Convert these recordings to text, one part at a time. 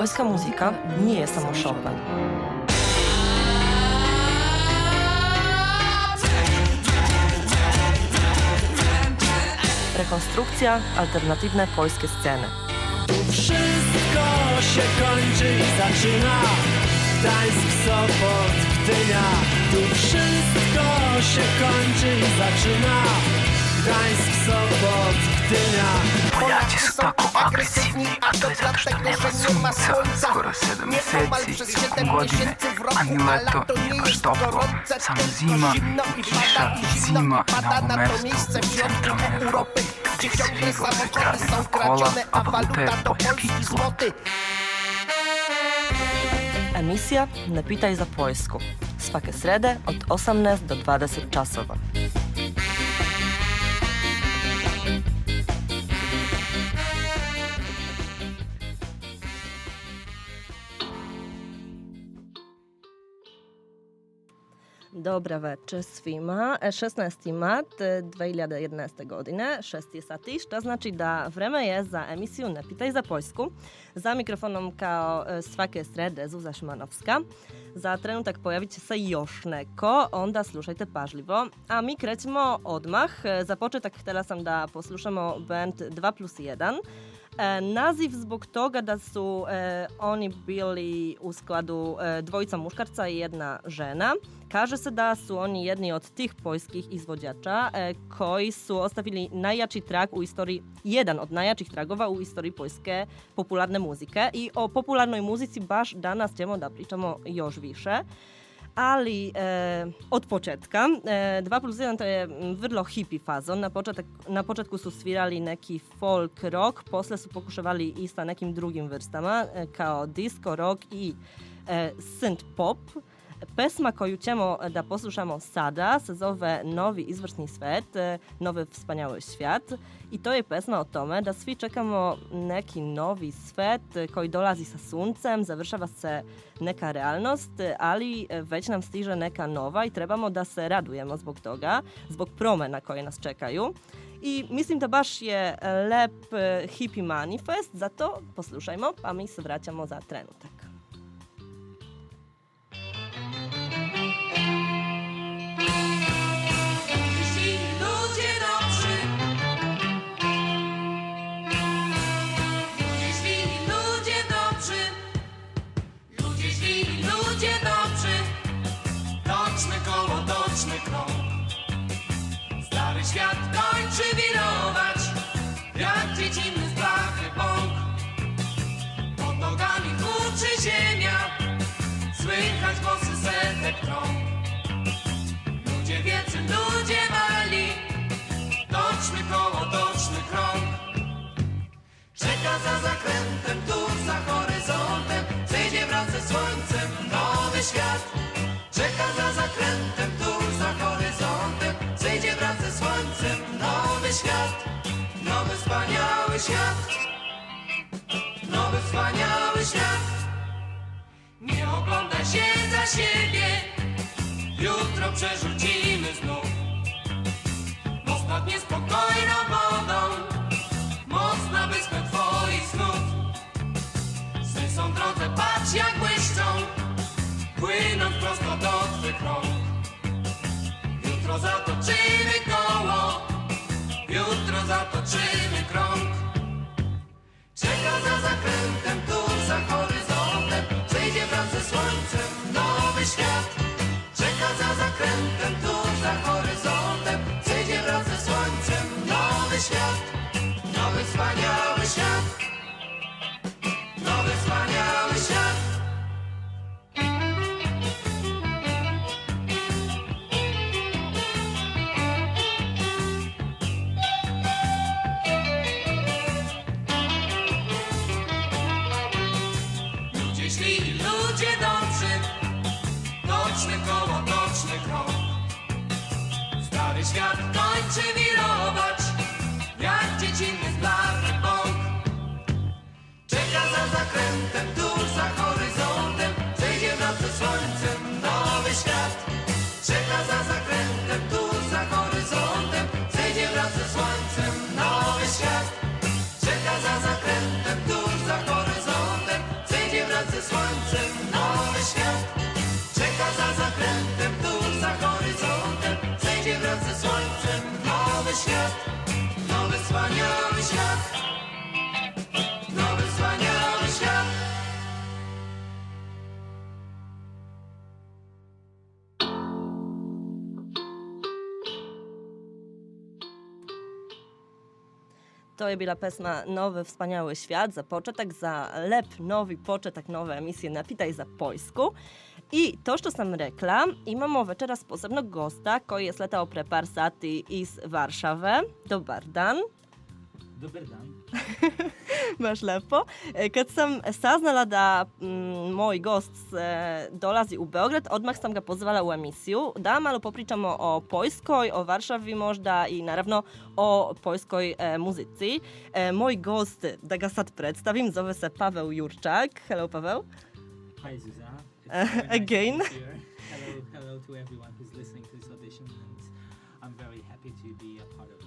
Polska muzyka nie jest samo Chopin. Rekonstrukcja, alternatywne polskie sceny. Tu wszystko się kończy i zaczyna Gdańsk, Sopot, Gdynia Tu wszystko się kończy i zaczyna Gdańsk, Sopot, Gdynia. Polacy są tak agresywni, a to jest tak, że nie ma słońca Skoro 7 miesięcy, pół godziny, ani lato nie kosztowło Sam zima i cisza, zima na miasto w centrum Europy Gdzie ciągle samochody są kradzione, a waluta to polski złoty. Emisja Ne pitaj za Poljsku. Svake srede od 18 do 20 časova. Večer svima. 16. mart 2011. godine, 6 sati, što znači da vreme je za emisiju Ne pitaj za Poljsku. Za mikrofonom kao svake srede Zuza Šmanovska. Za trenutak pojavit će se još neko, onda slušajte pažljivo. A mi krećemo odmah. E, Za početak htjela sam da poslušamo band 2 plus 1. E, naziv zbog toga da su e, oni bili u skladu e, dvojica muškarca i jedna žena. Kaže se da su oni jedni od tih poljskih izvođača e, koji su ostavili najjači trag u istoriji, jedan od najjačih tragova u istoriji poljske popularne muzike. I o popularnoj muzici baš danas ćemo da pričamo još više. Ali e, od početka, e, 2 plus 1 to je vrlo hippie fazon. Na, početak, na početku su svirali neki folk rock, posle su pokušavali i sa nekim drugim vrstama, e, kao disco rock i e, synth pop. Pesma koju ćemo da poslušamo sada se zove Novi izvrsni svet, e, Nowy wspaniały świat i to je pesma o tome da svi čekamo neki novi svet koji dolazi sa suncem, završava se neka realnost, ali već nam stiže neka nova i trebamo da se radujemo zbog toga, zbog promena koje nas čekaju. I mislim da baš je lep hippie manifest, zato poslušajmo, pa mi se vraćamo za trenutak. Ludzie wielcy, ludzie mali. Toczmy koło, toczmy krąg. Czeka za zakrętem, tu za horyzontem. Zejdzie wraz ze słońcem nowy świat. Czeka za zakrętem, tu za horyzontem. Zejdzie wraz ze słońcem nowy świat. Nowy wspaniały świat Nie oglądaj się za siebie. Jutro przerzucimy znów. Most nad niespokojną wodą. Most na wyspę twoich snów Sny są drodze, patrz jak błyszczą. Płynąc prosto do twych rąk. Jutro zatoczymy koło. Jutro zatoczymy krąg. Czeka za zakrętem, tu za cantan To je pesma Nowy Wspaniały Świat za početak, za lep novi početak nove emisije Napitaj za Poljsku. I to što sam rekla, imamo večeras posebnog gosta koji je sletao pre par sati iz Varšave. Dobar dan. Dobar dan. Baš lepo. E, Kad sam saznala da mm, moj gost e, dolazi u Beograd, odmah sam ga pozvala u emisiju da malo popričamo o Poljskoj, o Varšavi možda i naravno o poljskoj e, muzici. E, moj gost, da ga sad predstavim, zove se Paweł Jurczak. Hello Paweł. Hi, Zuzana. Nice again. Hello, hello to everyone who's listening to this audition, and I'm very happy to be a part of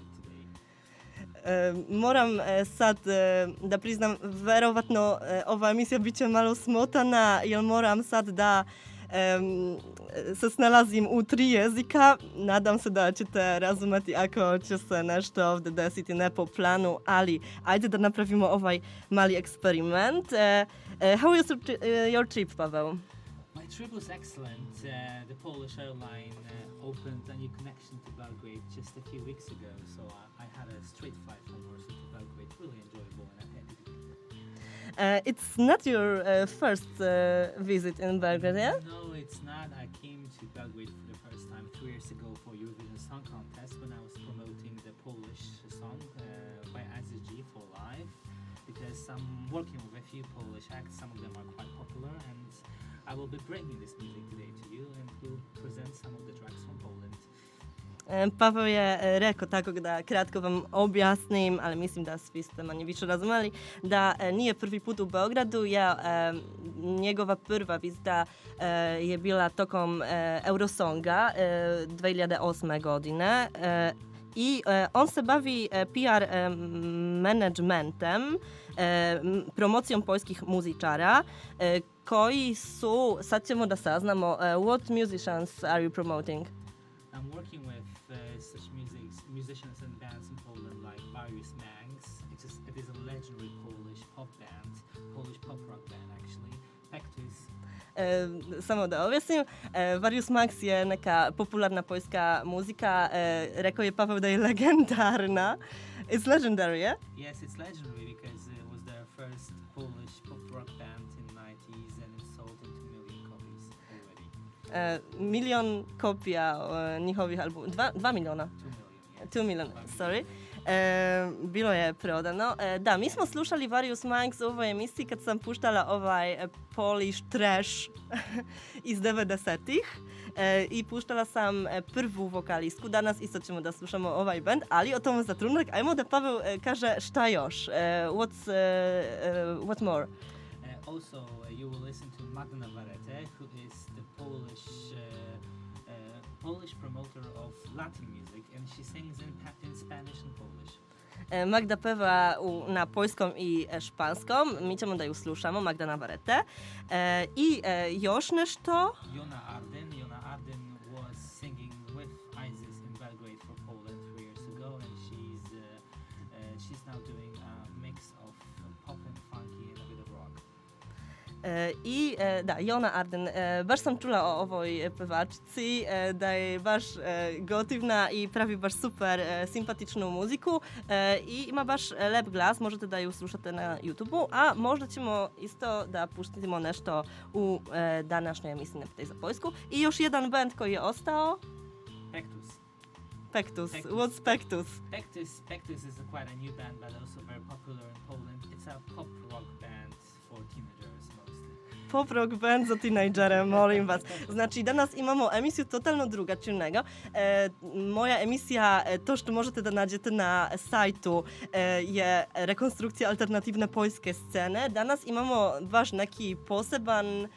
moram e, sad e, da priznam, verovatno e, ova emisija bit će malo smotana, jer moram sad da em, se snalazim u tri jezika. Nadam se da ćete razumeti ako će se nešto ovdje desiti ne po planu, ali ajde da napravimo ovaj mali eksperiment. E, e, how is your, e, your trip, Paweł? Trip was excellent. Uh, the Polish airline uh, opened a new connection to Belgrade just a few weeks ago, so I, I had a straight flight from Warsaw to Belgrade. Really enjoyable, and I'm happy to be here. Uh, it's not your uh, first uh, visit in Belgrade, yeah? No, it's not. I came to Belgrade for the first time three years ago for Eurovision Song Contest when I was promoting the Polish song uh, by AZG for live because I'm working with a few Polish acts. Some of them are quite popular, and I will be bringing this music today to you and will present some of the tracks from Poland. E, Paweł je e, rekao tako da kratko vam objasnim, ali mislim da svi ste manje više razumeli, da e, nije prvi put u Beogradu, ja, e, njegova prva vizita e, je bila tokom e, Eurosonga e, 2008. godine e, i e, on se bavi e, PR e, managementem, e, m, promocijom poljskih muzičara e, koji su, sad ćemo da saznamo, e, what musicians are you promoting? I'm working with uh, such music, musicians and bands in Poland like Marius Mangs. It is, it is a legendary Polish pop band, Polish pop rock band actually. Pectus, E, samo da objasnim, e, Varius Max je neka popularna poljska muzika, e, rekao je Paweł da je legendarna. It's legendary, yeah? Yes, it's legendary because it was their first Polish pop rock band milion kopija e, njihovih albuma, dva, dva miliona. Two million, yes. Two million, Dva sorry. E, bilo je prodano. E, da, mi smo slušali Varius Manx u ovoj emisiji kad sam puštala ovaj e, Polish trash iz 90-ih. E, I puštala sam e, prvu vokalistku. Danas isto ćemo da slušamo ovaj band, ali o tome za trenutak. Ajmo da Paweł e, kaže šta još. E, what's, e, e, what more? Also, uh, you will listen to Magda Varete, who is the Polish uh, uh, Polish promoter of Latin music, and she sings in, in Spanish and Polish. E, Magda peva u, na poljskom i e, španskom. Mi ćemo da ju slušamo, Magda Navarete. E, I još nešto. Jona Arden I e, da, Jona Arden, e, baš sam čula o ovoj pevačici, e, da je baš e, gotivna i pravi baš super e, simpatičnu muziku e, i ima baš e, lep glas, možete da ju slušate na YouTube-u, a možda ćemo isto da puštimo nešto u e, današnjoj emisiji Ne pitaj za Poljsku. I još jedan band koji je ostao, Pectus. Pectus. Pectus. What's Pectus? Pectus, Pectus is a quite a new band, but also very popular in Poland. It's a pop rock band for teenagers. Pop rock band za tinejdžere, molim vas. Znači, danas imamo emisiju totalno drugačijnego. E, moja emisija, e, to što možete da nađete na sajtu, e, je rekonstrukcija alternativne poljske scene. Danas imamo baš neki poseban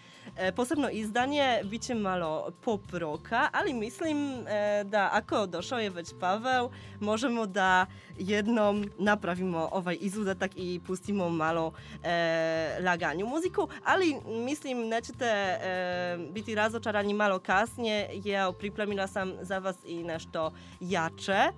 posebno izdanje bit će malo pop roka, ali mislim e, da ako došao je već Pavel, možemo da jednom napravimo ovaj izuzetak i pustimo malo e, laganju muziku, ali mislim nećete e, biti razočarani malo kasnije, ja pripremila sam za vas i nešto jače.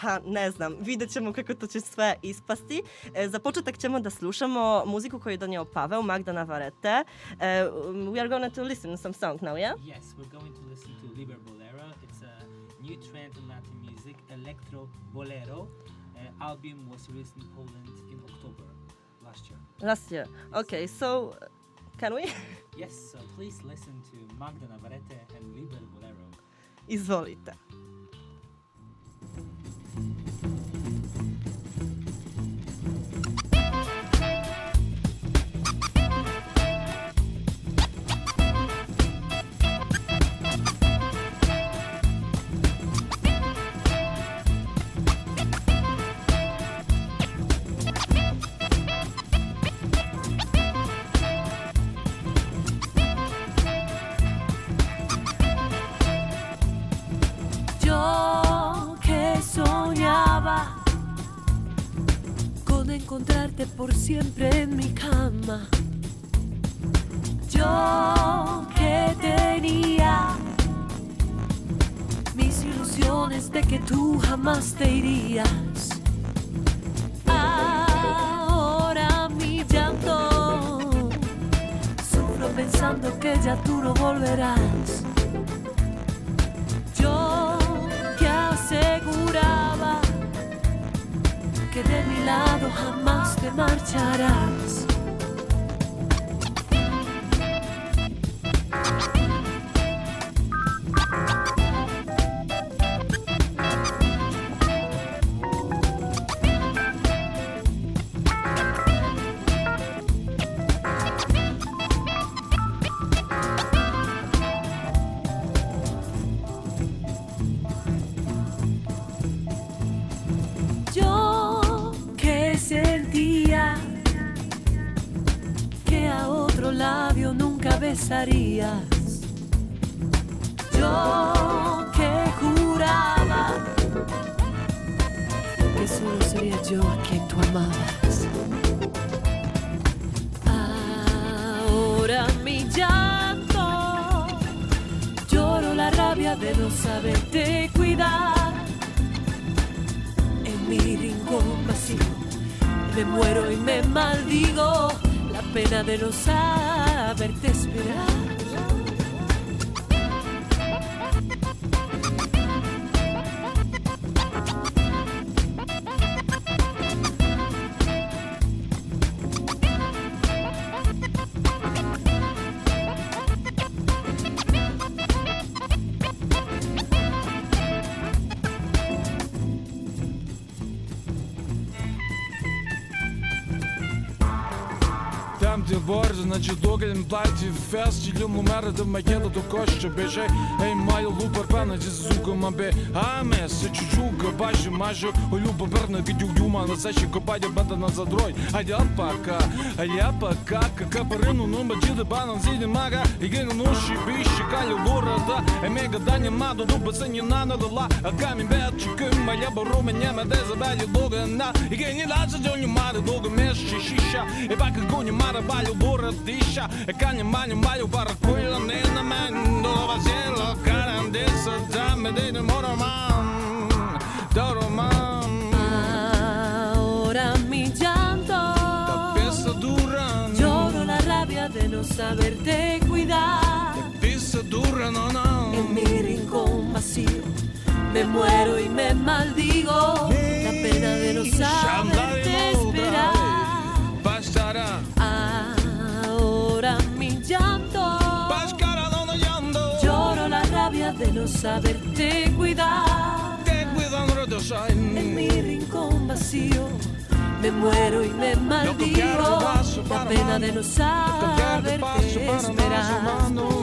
Pa ne znam, vidjet ćemo kako to će sve ispasti. E, za početak ćemo da slušamo muziku koju je donio Pavel, Magda Navarrete. E, we are going to listen to some song now, yeah? Yes, we're going to listen to Liber Bolero. It's a new trend in Latin music, electro bolero. Uh, album was released in Poland in October last year. Last year. Okay, so can we? Yes, so please listen to Magda Navarrete and Liber Bolero. Izvolite. Con encontrarte por siempre en mi cama. Yo que tenía mis ilusiones de que tú jamás te irías. Ahora mi llanto sufro pensando que ya tú no volverás. Yo que aseguraba que de mi lado jamás te marcharás. Saberte esperar. de dor. борзі, наче доглін платі Фест, тілю номери, макета до коща Бежей, ей, маю лупер пена, ді зука мабе Аме, се чучука, баші, мажу Олюба берна, гидю дюма, на сечі копадя бета на задрой А я пака, а я пака Кака парину, нума, діда банан, зіді мага І гена нуші, біші, калю борода Емега дані маду, дуба це не нанадала А камінь бет, чеким, а я беру мене Мене забелі дога на І гені лаца, дьоню мари, дога мешчі, шіша І Sasha e kanjë mbanjë mbanjë Parë kujlë në në mendë Do va gjellë Karen disë Të me ditë më roman Të roman Ahora mi llanto. Te duran Lloro la rabia de no saberte cuidar. Te pesa duran no no. En mi rincón vacío Me muero y me maldigo. La pena de no saber quiero saberte cuidar. Te cuido en... en mi rincón vacío. Me muero y me maldigo. La pena de no saberte esperar.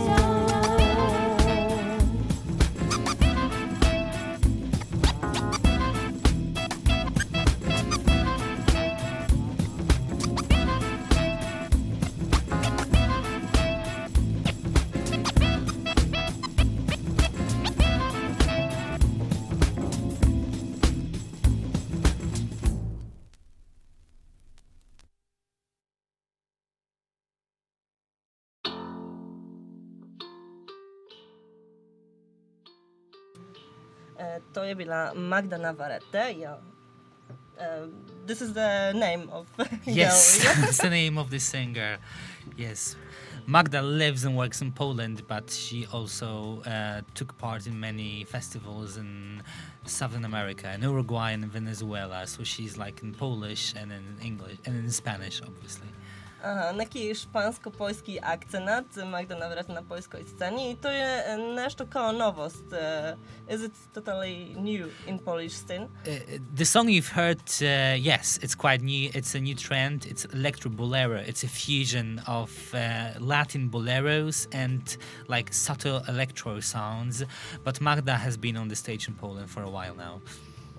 Je bila Magda Navarrete. Ja, uh, this is the name of Yes, yeah? that's the name of the singer. Yes. Magda lives and works in Poland, but she also uh, took part in many festivals in Southern America, in Uruguay and Venezuela. So she's like in Polish and in English and in Spanish, obviously. Neki špansko-poljski akcenat, Magda navrat na poljskoj sceni i to je nešto kao novost. Uh, is it totally new in Polish scene? Uh, the song you've heard, uh, yes, it's quite new. It's a new trend. It's electro bolero. It's a fusion of Latin boleros and like subtle electro sounds. But Magda has been on the stage in Poland for a while now.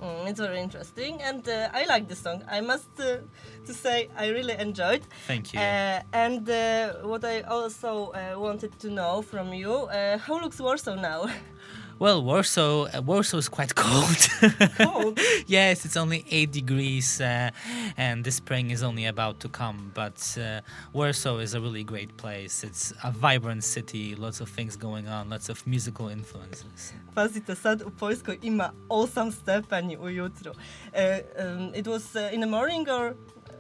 Mm, it's very interesting, and uh, I like this song. I must uh, to say I really enjoyed. Thank you. Uh, and uh, what I also uh, wanted to know from you, uh, how looks Warsaw now? Well, Warsaw, uh, Warsaw is quite cold. Cold? yes, it's only eight degrees, uh, and the spring is only about to come. But uh, Warsaw is a really great place. It's a vibrant city, lots of things going on, lots of musical influences. Pazite, sad u Poljskoj ima 8 stepeni ujutru. Uh, um, it was uh, in the morning or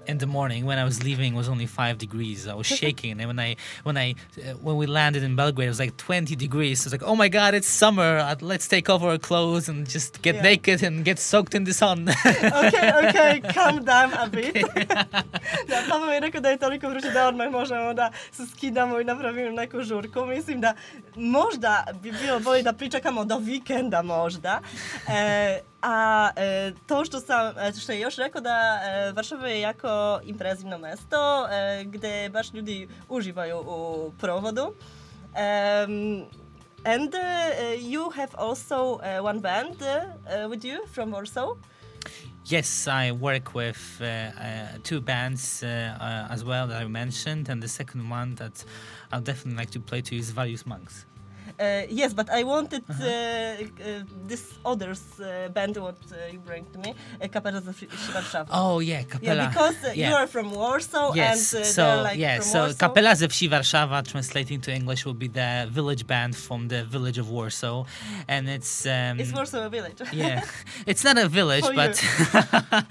In the morning, when I was leaving, it was only five degrees. I was shaking, and when I when I uh, when we landed in Belgrade, it was like twenty degrees. It's like, oh my god, it's summer! Uh, let's take off our clothes and just get Yeah. naked and get soaked in the sun. Okay, okay, calm down a bit. da, Pavel je rekao da je toliko vruće da odmah možemo da se skidamo i napravimo neku žurku. Mislim da možda bi bilo bolje da pričekamo do vikenda možda. E, a e, to što sam, što je još rekao da e, Varšava je jako imprezivno mesto e, gde baš ljudi uživaju u provodu. Um, and uh, you have also uh, one band uh, with you from Warsaw. Yes, I work with two bands as well that I mentioned, and the second one that I'd definitely like to play to is Various Monks. Uh, yes, but I wanted uh, uh, this other's uh, band what uh, you bring to me, uh, Kapela ze Wszy- Warszawy. Oh yeah, Kapela. yeah, because uh, yeah. you are from Warsaw Yes, and uh, so they're like yeah, from so Warsaw. Kapela ze Wsi Warszawa, translating to English, will be the village band from the village of Warsaw, and it's um, It's Warsaw a village. yeah, it's not a village, For but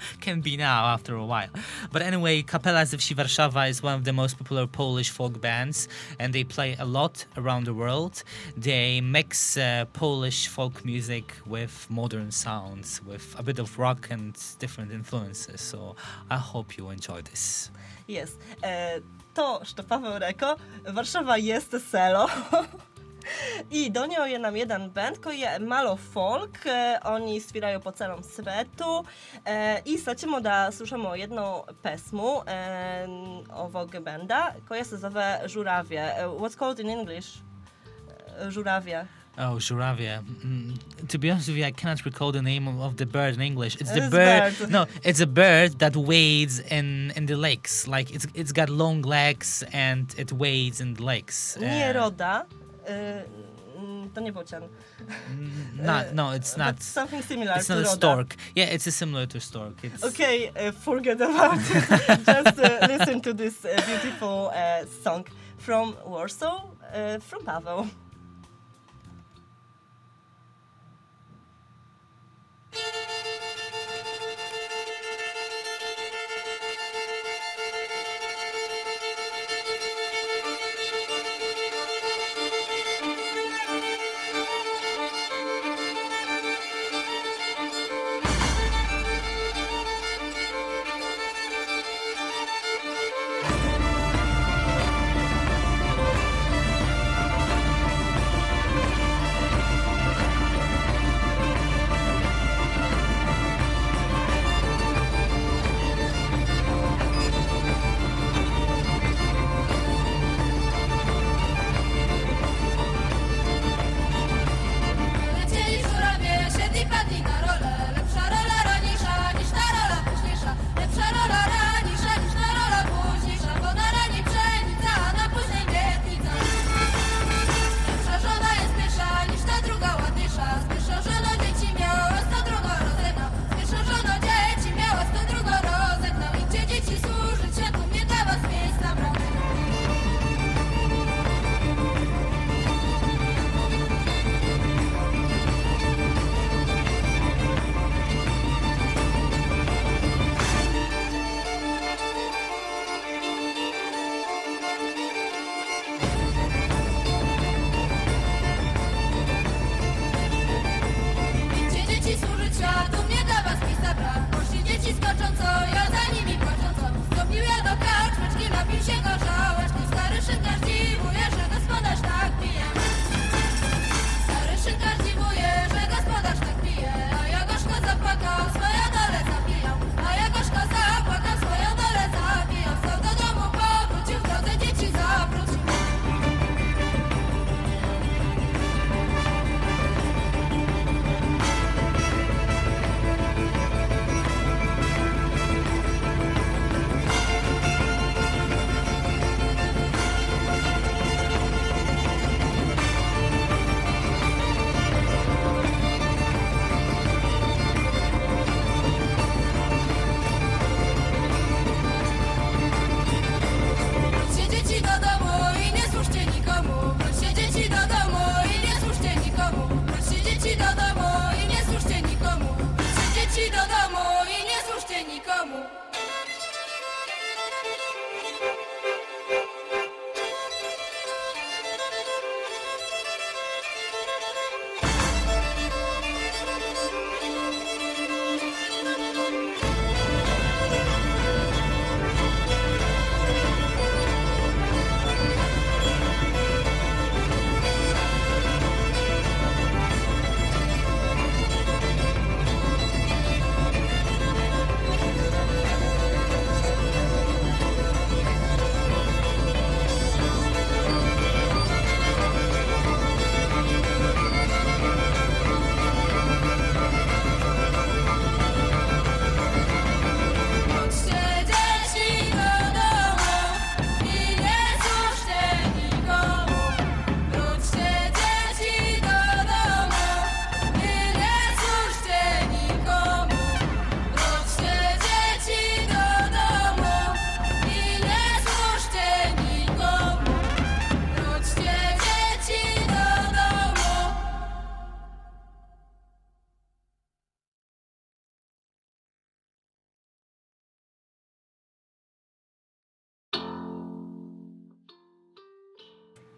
can be now after a while. But anyway, Kapela ze Wsi Warszawa is one of the most popular Polish folk bands, and they play a lot around the world. They mix uh, Polish folk music with modern sounds, with a bit of rock and different influences. So I hope you enjoy this. Yes. E, to, Paweł rekao, Warszawa jeste selo. I donio je nam jedan band koji je malo folk, e, oni sviraju po celom svetu e, i sad ćemo da slušamo jednu pesmu e, ovog benda koja se zove Żurawie. E, What's called in English? Żurawie. Oh, Żurawia. Mm, to be honest with you, I cannot recall the name of, of the bird in English. It's the It's bird. No, it's a bird that wades in in the lakes. Like it's it's got long legs and it wades in the lakes. Nie Uh, roda. Mm, to nie bocian. not, no, it's not. But something similar It's to not a roda. stork. Yeah, it's a similar to stork. It's Okay, uh, forget about it. Just uh, listen to this uh, beautiful uh, song from Warsaw, uh, from Paweł.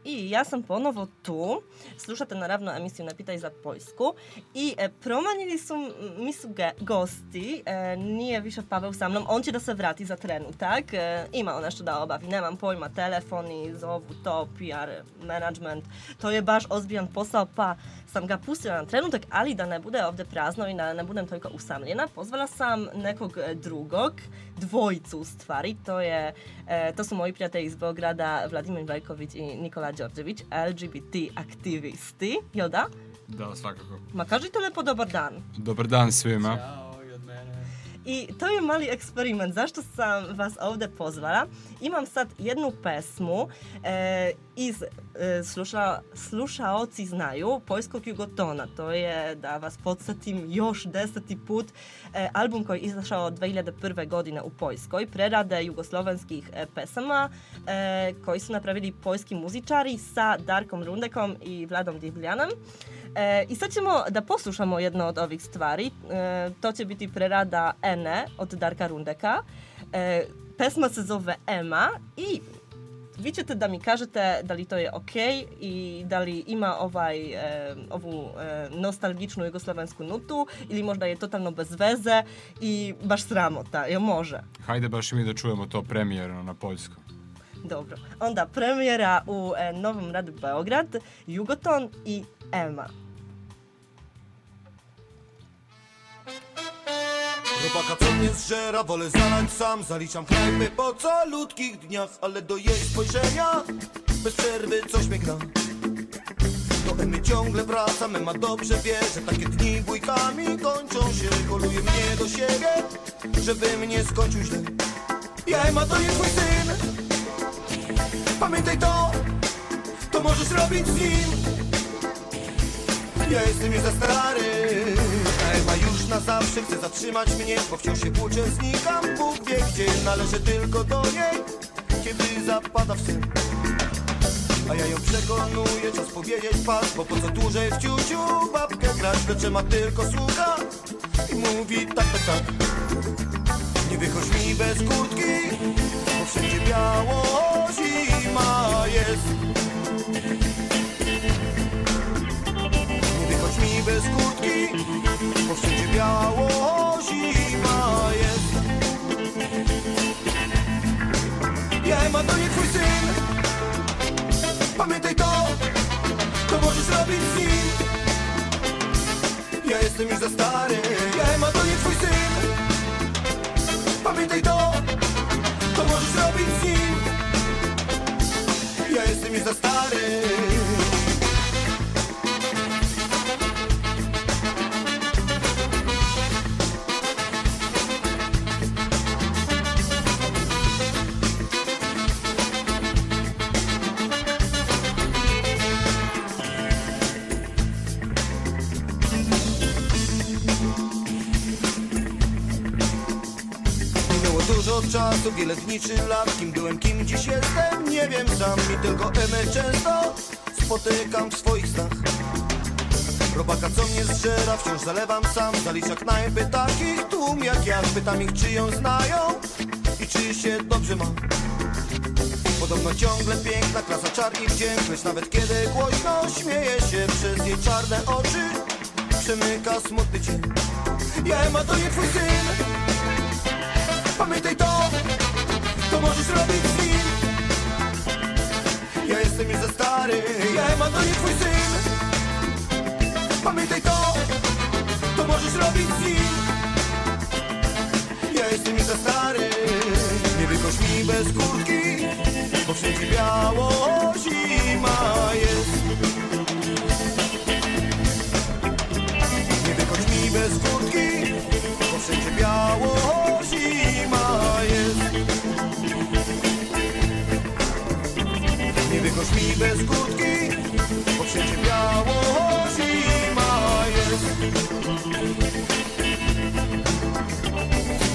I ja sam ponovo tu. Slušate naravno emisiju Napitaj za Poljsku i e, promanjili su, mi su ge- gosti, e, nije više Pavel sa mnom, on će da se vrati za trenutak, e, ima on nešto da obavi, nemam pojma, telefoni, zovu to, PR, management, to je baš ozbiljan posao, pa sam ga pustila na trenutak, ali da ne bude ovde prazno i da ne budem toliko usamljena, pozvala sam nekog e, drugog, dvojicu u stvari, to je, e, to su moji prijatelji iz Beograda, Vladimir Vajković i Nikola Đorđević, LGBT aktivisti, jel da? Da, svakako. Ma kažite lepo dobar dan. Dobar dan svima. Ćao i od mene. I to je mali eksperiment. Zašto sam vas ovde pozvala? Imam sad jednu pesmu e, iz sluša, slušaoci znaju Poljskog Jugotona. To je, da vas podsjetim, još deseti put e, album koji je izašao 2001. godine u Poljskoj. Prerade jugoslovenskih e, pesama e, koji su napravili poljski muzičari sa Darkom Rundekom i Vladom Divljanom. E, I sad ćemo da poslušamo jedno od ovih stvari. To će biti prerada Ene od Darka Rundeka. Pesma se zove Ema i vi ćete da mi kažete da li to je ok i da li ima ovaj, e, ovu e, nostalgičnu jugoslovensku nutu ili možda je totalno bez veze i baš sramota. Jel može? Hajde baš i mi da čujemo to premijerno na poljskom. Dobro. Onda premijera u e, Novom Radu Beograd, Jugoton i Ema. Robaka co mnie zżera, wolę zalać sam. Zaliczam knajpy po calutkich dniach Ale do jej spojrzenia bez przerwy coś mnie gra. Do Emy ciągle wracam, Ema dobrze wie Że takie dni bójkami kończą się. Koluje mnie do siebie, żeby mnie skończył źle. Ja Ema to jest twój syn. Pamiętaj to, to możesz robić z nim. Ja jestem już za stary A Ewa już na zawsze chce zatrzymać mnie Bo wciąż się płuczę, znikam Bóg wie gdzie Należę tylko do niej Kiedy zapada w sen A ja ją przekonuję, czas powiedzieć pas Bo po co dłużej w ciuciu babkę grać Lecz ma tylko słucha. I mówi tak, tak, tak. Nie wychodź mi bez kurtki Bo wszędzie biało zima jest. Nie wychodź mi bez kurtki, biało zima jest. Ja ma to nie twój syn. Pamiętaj to, to możesz robić z nim. Ja jestem już za stary. Ja ma to nie twój syn. Pamiętaj to, to możesz robić z nim. Ja jestem już za stary. Czasu, wiele dni czy lat Kim byłem, kim dziś jestem, nie wiem sam I tylko Emę często spotykam w swoich snach. Robaka co mnie zżera, wciąż zalewam sam Zalicza knajpy takich tłum jak ja. Pytam ich czy ją znają i czy się dobrze ma. Podobno ciągle piękna, klasa czarni wdzięk Lecz nawet kiedy głośno śmieje się Przez jej czarne oczy przemyka smutny cień Ja Ema to nie twój syn Pamiętaj to, to możesz robić z nim. Ja jestem już za stary, ja Ema to nie twój syn. Pamiętaj to, to możesz robić z nim. Ja jestem już za stary Nie wychodź mi bez kurtki Bo wszędzie biało zima jest mi bez kurtki Bo wszędzie biało zima jest.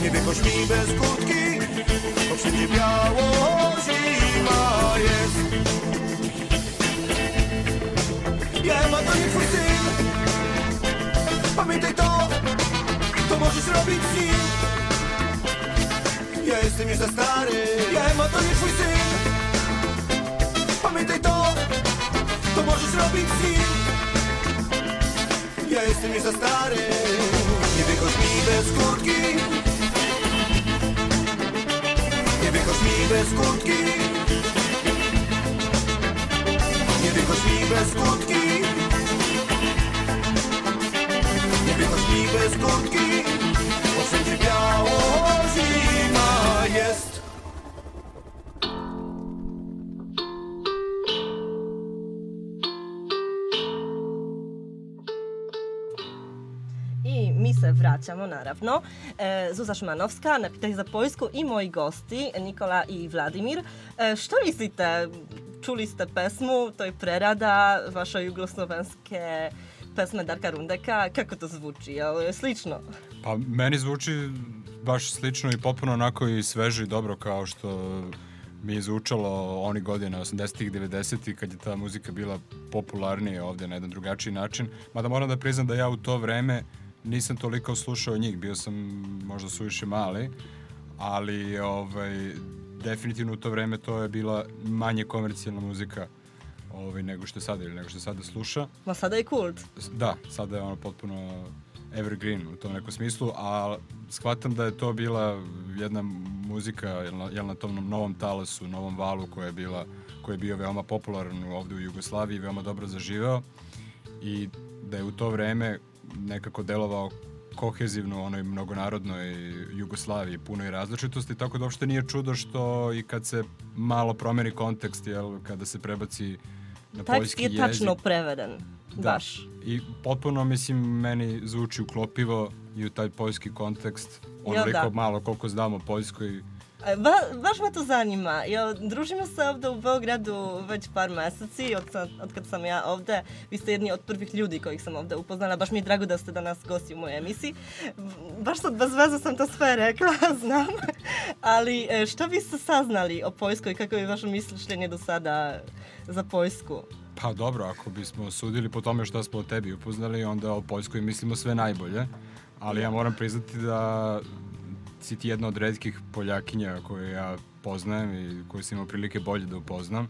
Nie wychodź mi bez kurtki Bo wszędzie biało zima jest. Ja ma to nie twój syn. Pamiętaj to To możesz robić z nim. Ja jestem już za stary. Ja ma to nie twój syn Pamiętaj to, to możesz robić z Ja jestem już za stary Nie wychodź mi bez kurtki. Nie wychodź mi bez kurtki. Nie wychodź mi bez kurtki. Nie wychodź mi bez kurtki. Bo wszędzie biało zima vraćamo, naravno. E, Zuza Šmanovska, napitaj za Poljsku i moji gosti, Nikola i Vladimir. E, što mislite? Čuli ste pesmu, to je prerada vaše jugoslovenske pesme Darka Rundeka. Kako to zvuči? Je slično? Pa meni zvuči baš slično i potpuno onako i sveže i dobro kao što mi je zvučalo oni godine 80-ih, 90-ih kad je ta muzika bila popularnija ovdje na jedan drugačiji način. Mada moram da priznam da ja u to vreme nisam toliko slušao njih, bio sam možda suviše mali, ali ovaj, definitivno u to vreme to je bila manje komercijalna muzika ovaj, nego što je sada ili nego što sada sluša. Ma sada je kult. Da, sada je ono potpuno evergreen u tom nekom smislu, a shvatam da je to bila jedna muzika jel na, jel na tom novom talasu, novom valu koja je bila koji je bio veoma popularan ovde u Jugoslaviji, veoma dobro zaživeo i da je u to vreme nekako delovao kohezivno u onoj mnogonarodnoj Jugoslaviji, punoj različitosti, tako da uopšte nije čudo što i kad se malo promeni kontekst, jel, kada se prebaci na Tekst poljski je jezik. tačno preveden. Da. Baš. I potpuno, mislim, meni zvuči uklopivo i u taj poljski kontekst. Onoliko da. malo koliko znamo Poljskoj. Ba, baš me to zanima. Jo, družimo se ovde u Beogradu već par meseci, od, od kad sam ja ovde. Vi ste jedni od prvih ljudi kojih sam ovde upoznala. Baš mi je drago da ste danas gosti u mojoj emisiji. Baš sad bez veze sam to sve rekla, znam. Ali e, što vi ste saznali o Poljskoj? Kako je vaše mišljenje do sada za Poljsku? Pa dobro, ako bismo sudili po tome šta smo o tebi upoznali, onda o Poljskoj mislimo sve najbolje. Ali ja moram priznati da si ti jedna od redkih Poljakinja koje ja poznajem i koje sam imao prilike bolje da upoznam.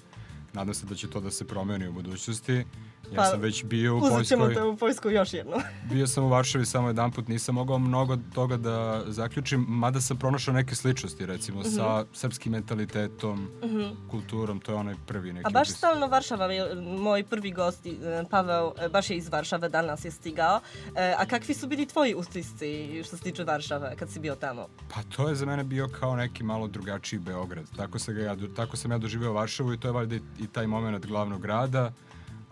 Nadam se da će to da se promeni u budućnosti. Ja Pa, sam već bio u Uzet ćemo Poljskoj. te u Poljsku još jednu. Bio sam u Varšavi samo jedan put, nisam mogao mnogo toga da zaključim, mada sam pronašao neke sličnosti, recimo, sa srpskim mentalitetom, kulturom, to je onaj prvi neki A baš stalno Varšava, je- moj prvi gost, e, Pavel, e, baš je iz Varšave, danas je stigao. A kakvi su bili tvoji utisci što se tiče Varšave kad si bio tamo? Pa to je za mene bio kao neki malo drugačiji Beograd. Tako, se ga ja, tako sam ja doživeo Varšavu i to je valjda i, i taj moment glavnog grada,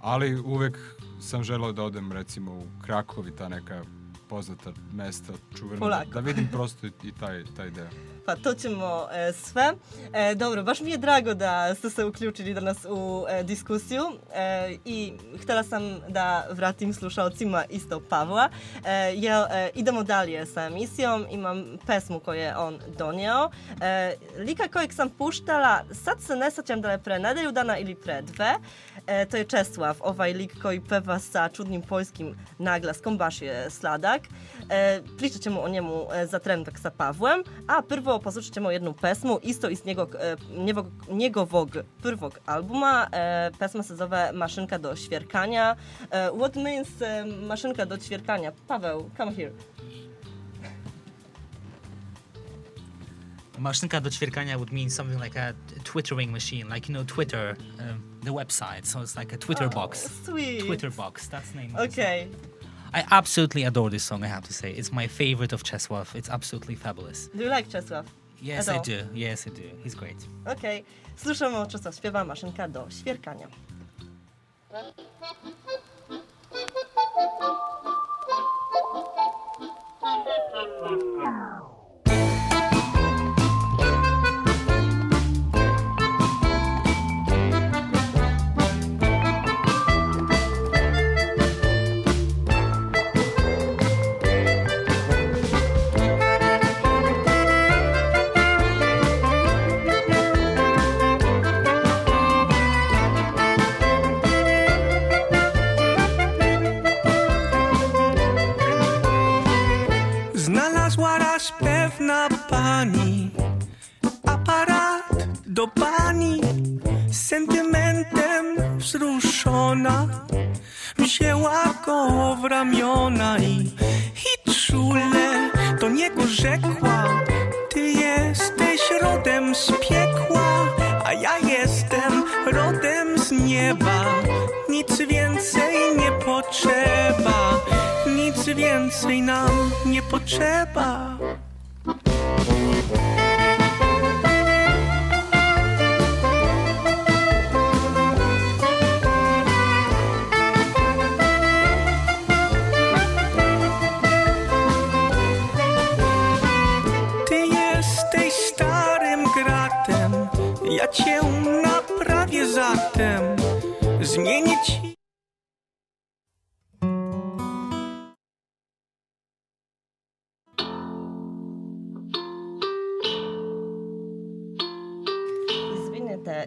ali uvek sam želeo da odem recimo u Krakov i ta neka poznata mesta, čuvena, da, da vidim prosto i taj, taj deo. Pa to ćemo e, sve. E, dobro, baš mi je drago da ste se uključili danas u e, diskusiju e, i htjela sam da vratim slušalcima isto Pavla. E, jel, e, idemo dalje sa emisijom, imam pesmu koju je on donio. Lika kojeg sam puštala, sad se ne sjećam da je pre nedelju dana ili pre dve. To je Czesław, ovaj lik koji peva sa čudnim poljskim naglaskom, baš je sladak. Pričat ćemo o njemu za trenutak sa Pavlem, a prvo poslušat ćemo jednu pesmu, isto iz njegovog, e, njegovog, njegovog prvog albuma. E, pesma se zove Maszynka do ćwierkania. E, what means maszynka do ćwierkania? Paweł, come here. Maszynka do ćwierkania would mean something like a twittering machine, like you know Twitter, um, the website. So it's like a Twitter box. Sweet. Twitter box. That's the name. Okay. I absolutely adore this song. I have to say, it's my favorite of Czesław. It's absolutely fabulous. Do you like Czesław? Yes, I do. Yes, I do. He's great. Okej. Słyszymy, Czesław śpiewa Maszynka do ćwierkania. pani. Aparat do bani. Sentymentem wzruszona. Wzięła go w ramiona i, i czule do niego rzekła Ty jesteś rodem z piekła, a ja jestem rodem z nieba. Nic więcej nie potrzeba, nic więcej nam nie potrzeba Música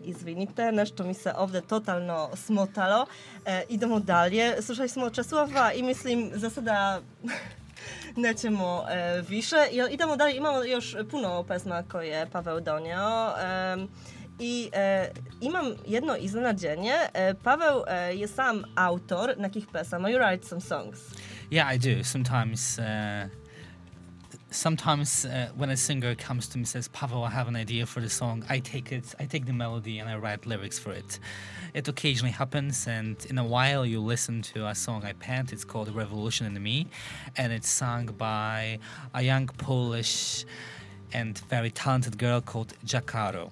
Izvinite, nešto mi se ovde totalno smotalo. E, idemo dalje. Slušali smo Česova i mislim za sada nećemo e, više. Jel, idemo dalje, imamo još puno pesma koje je Paweł donio. E, I e, imam jedno iznenađenje. E, Paweł e, je sam autor nekih pesama. You write some songs. Yeah, I do. Sometimes, uh, sometimes uh, when a singer comes to me and says, "Pavel, I have an idea for the song," I take it, I take the melody, and I write lyrics for it. It occasionally happens, and in a while you listen to a song I penned. It's called "Revolution in Me," and it's sung by a young Polish and very talented girl called Jacaro.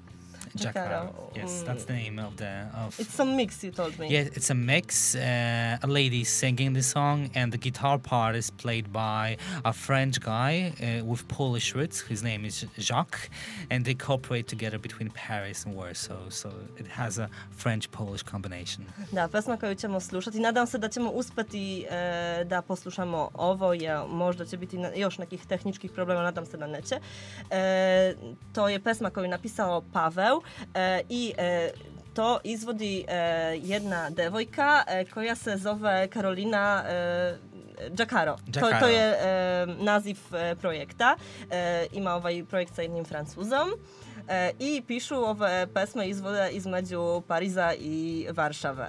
Jacaro. Yes, that's the name of the of. It's some mix, you told me. Yeah, it's a mix. Uh, a lady singing the song, and the guitar part is played by a French guy uh, with Polish roots. His name is Jacques, and they cooperate together between Paris and Warsaw. So it has a French-Polish combination. Da, pesma koju ćemo slušati. Nadam se da ćemo uspeti e, da poslušamo ovo, je, možda će biti na- još nekih tehničkih problema, nadam se da neće. E, to je pesma koju napisao Paweł i e, to izvodi e, jedna devojka e, koja se zove Karolina e, Jacaro. To, to je e, naziv e, projekta. E, ima ovaj projekt sa jednim Francuzom. E, I pišu ove pesme izvode između Pariza i Warszawe.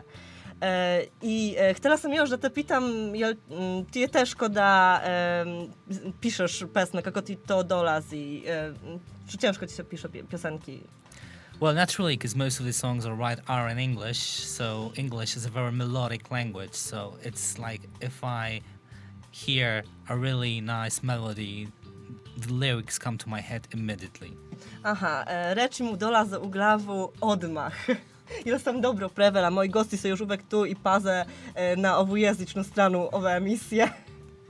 E, I e, htjela sam još da te pitam, jel ti je teško da e, pišeš pesme, kako ti to dolazi? E, czy ciężko ci się pisze pi- piosenki? Well, naturally, because most of the songs I write are in English, so English is a very melodic language. So it's like if I hear a really nice melody, the lyrics come to my head immediately. Aha, reči mu dolaze u glavu odmah. Jel sam dobro prevela, moji gosti su još uvek tu i paze na ovu jezičnu stranu ove emisije.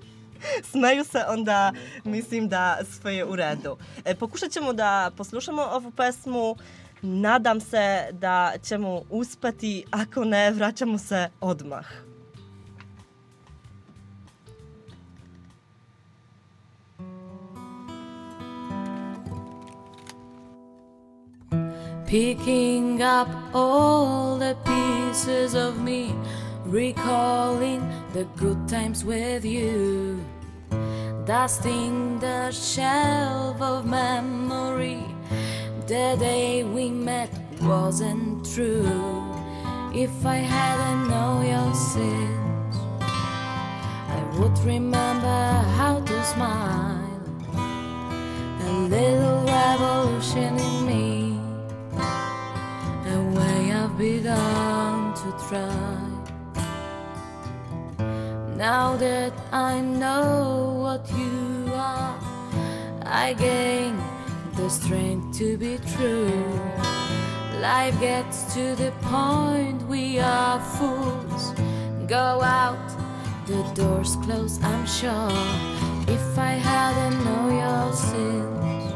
Smeju se, onda mislim da sve je u redu. E, pokušat ćemo da poslušamo ovu pesmu. Nadam se da ćemo uspeti, ako ne, vraćamo se odmah. Picking up all the pieces of me, recalling the good times with you, dusting the shelf of memory. The day we met wasn't true. If I hadn't known your sins, I would remember how to smile. A little revolution in me, a way I've begun to try. Now that I know what you are, I gain the strength to be true. Life gets to the point we are fools. Go out, the doors close, I'm sure. If I hadn't known your sins,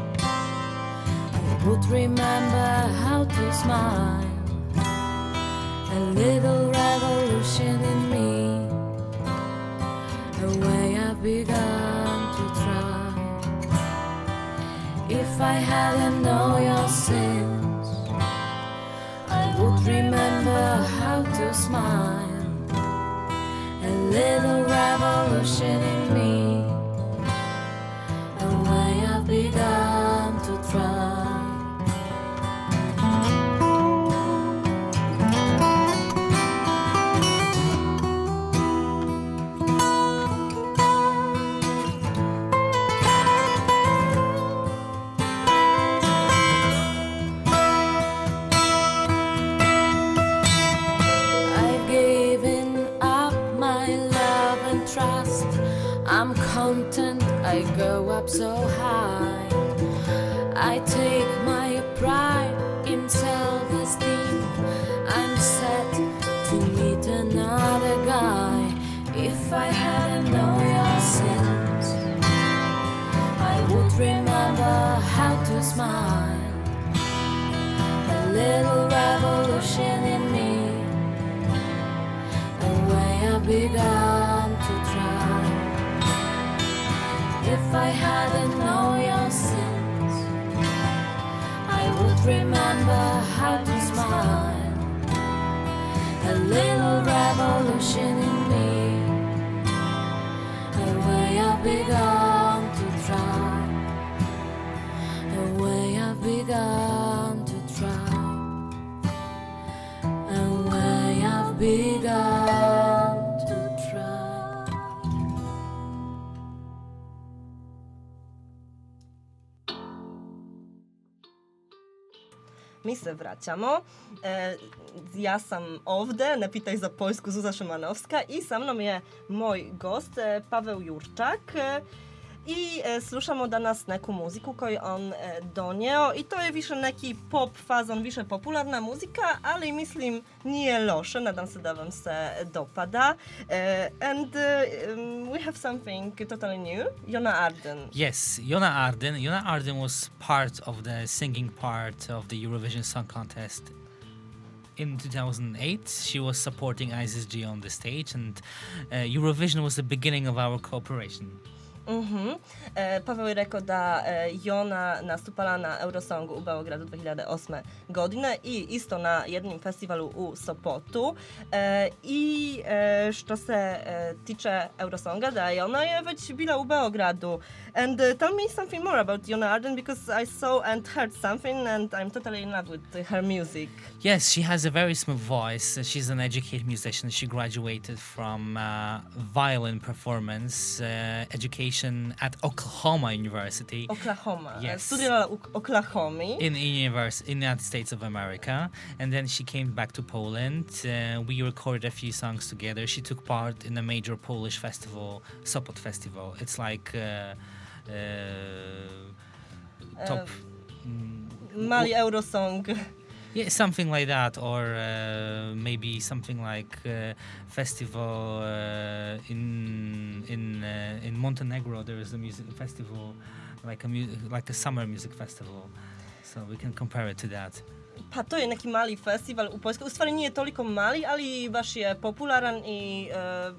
I would remember how to smile. A little revolution in me, a way I've begun If I hadn't known your sins, I would remember how to smile. A little revolution in me, a way I've begun so high. I take my pride in self esteem. I'm set to meet another guy. If I hadn't known your sins, I would remember how to smile. A little revolution in me, the way I've begun to try. If I hadn't known your sins, I would remember how to smile. A little revolution in me, a way I've begun to try. a way I've begun to try. a way I've begun Mi se. E, ja sam ovde, ne pitaj za Poljsku, Zuza Szymanowska i sa mnom je moj gost e, Paweł Jurczak. I e, slušamo danas neku muziku koju on e, donio i to je više neki pop fazon, više popularna muzika, ali mislim nije loše, nadam se da vam se dopada. E, and um, we have something totally new, Jona Arden. Yes, Jona Arden. Jona Arden was part of the singing part of the Eurovision Song Contest in 2008. She was supporting Isis G on the stage, and uh, Eurovision was the beginning of our cooperation. Mhm. E, je rekao e, Jona nastupala na Eurosongu u Beogradu 2008. godine i isto na jednom festivalu u Sopotu. E, I e, što se e, tiče Eurosonga, da je ona je već bila u Beogradu. And uh, tell me something more about Jona Arden because I saw and heard something and I'm totally in love with her music. Yes, she has a very smooth voice. She's an educated musician. She graduated from uh, violin performance uh, education at Oklahoma University. Oklahoma. Yes. Studiowała u Oklahomi. in univers- in the United States of America, and then she came back to Poland. Uh, we recorded a few songs together. She took part in a major Polish festival, Sopot Festival. It's like uh, uh, top, mm, Mali Eurosong. Yeah, something like that, or uh, maybe something like uh, festival uh, in in uh, in Montenegro. There is a music festival, like a mu- like a summer music festival. So we can compare it to that. Pa to je neki mali festival u Poljskoj. U stvari nije toliko mali, ali baš je popularan i e,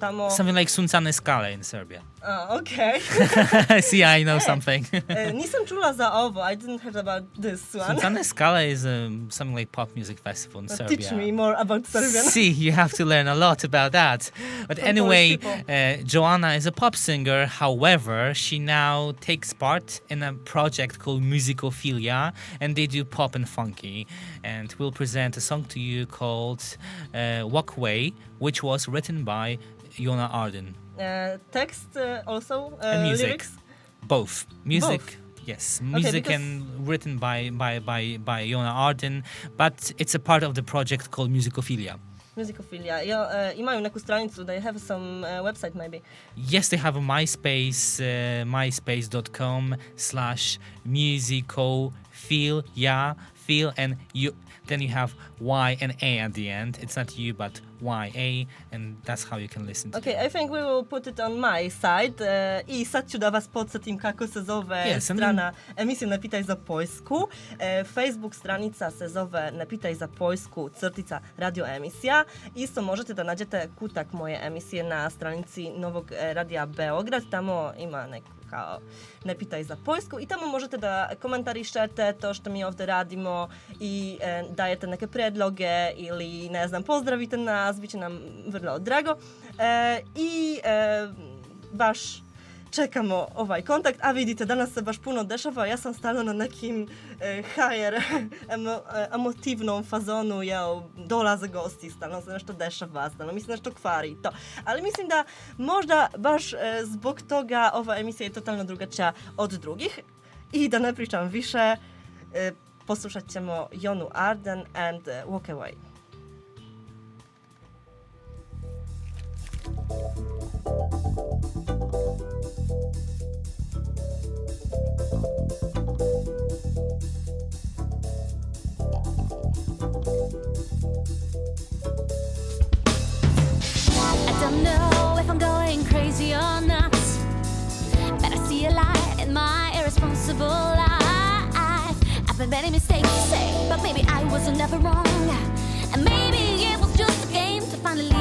tamo... Something like Suncane Skale in Serbia. A, okej. See, I know something. E, nisam čula za ovo. I didn't heard about this one. Suncane Skale is um, something like pop music festival in But Serbia. Teach me more about Serbian. See, you have to learn a lot about that. But From anyway, uh, Joanna is a pop singer. However, she now takes part in a project called Musicophilia, and they do pop and funky. And we'll present a song to you called uh, Walkway, which was written by Jona Arden. E, also, and music. lyrics. Both music. Both. Yes, music because- and written by by by by Jona Arden, but it's a part of the project called Musicophilia. Musicophilia. E, imaju neku stranicu, they have some e, website maybe. Yes, they have a MySpace, uh, myspace.com slash musicophilia, feel, and you. Then you have Y and A at the end. It's not you, but Y A, and that's how you can listen to Okay, I think we will put it on my side. E, I sad ću da vas podsjetim kako se zove Yes, strana emisije Ne pitaj za Poljsku. E, Facebook stranica se zove Ne pitaj za Poljsku crtica radio emisija. Isto možete da nađete kutak moje emisije na stranici Novog radija Beograd. Tamo ima neku kao Ne pitaj za Poljsku i tamo možete da komentarišete to što mi ovde radimo i e, dajete neke predloge ili ne znam, pozdravite nas, bit će nam vrlo drago. E, I e, baš čekamo ovaj kontakt, a vidite, danas se baš puno dešava, ja sam stalno na nekim e, HR emo, e, emotivnom fazonu, jel, dolaze gosti, stalno se nešto dešava, stalno mi se nešto kvari to. Ali mislim da možda baš e, zbog toga ova emisija je totalno drugačija od drugih. I da ne pričam više, e, poslušat ćemo Jonu Arden and e, Walk Away. don't know if I'm going crazy or not, but I see a light in my irresponsible life. I've made many mistakes but maybe I was never wrong, and maybe it was just a game to finally.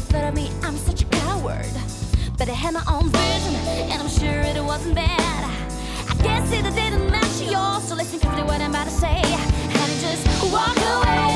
the thought of me, I'm such a coward. But I had my own vision, and I'm sure it wasn't bad. I guess it didn't match yours, so listen carefully what I'm about to say. And just walk away.